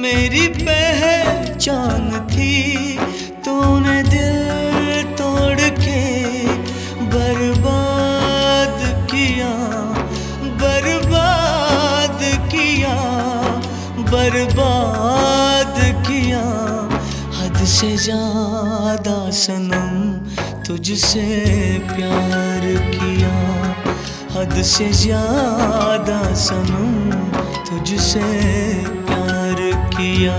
मेरी पहचान थी, तूने दिल तोड़ के बर्बाद किया बर्बाद किया बर्बाद किया। हद से ज़्यादा सनम तुझसे प्यार किया, हद से ज़्यादा सनम तुझसे प्यार किया।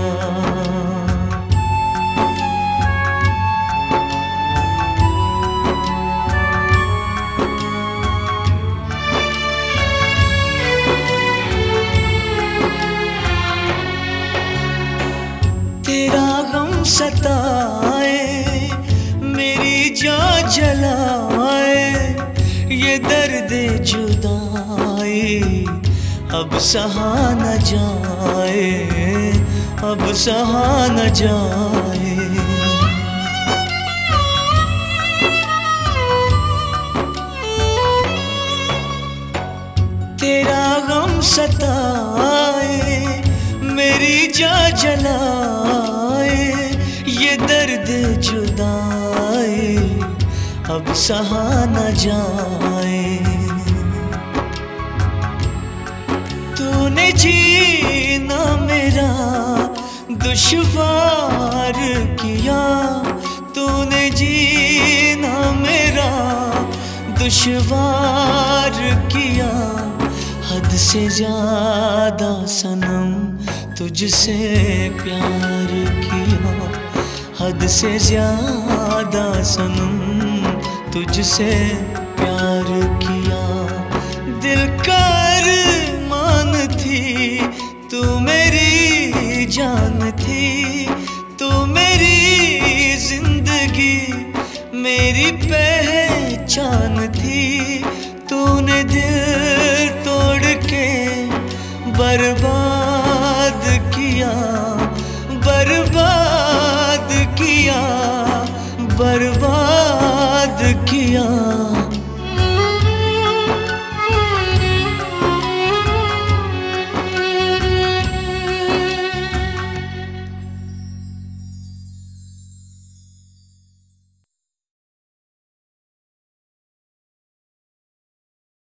तेरा गम सताए मेरी जा जलाए ये दर्द जुदाई अब सहा न जाए। अब सहा न जाए। तेरा गम सताए, मेरी जा जलाए, ये दर्द जुदाए, अब सहा न जाए। तूने जीना तूने जीना मेरा दुश्वार किया। हद से ज़्यादा सनम तुझसे प्यार किया। हद से ज़्यादा सनम तुझसे प्यार किया। दिल कर मान थी, तू मेरी जान मेरी पहचान थी। तूने दिल तोड़ के बर्बाद किया बर्बाद किया बर्बाद किया।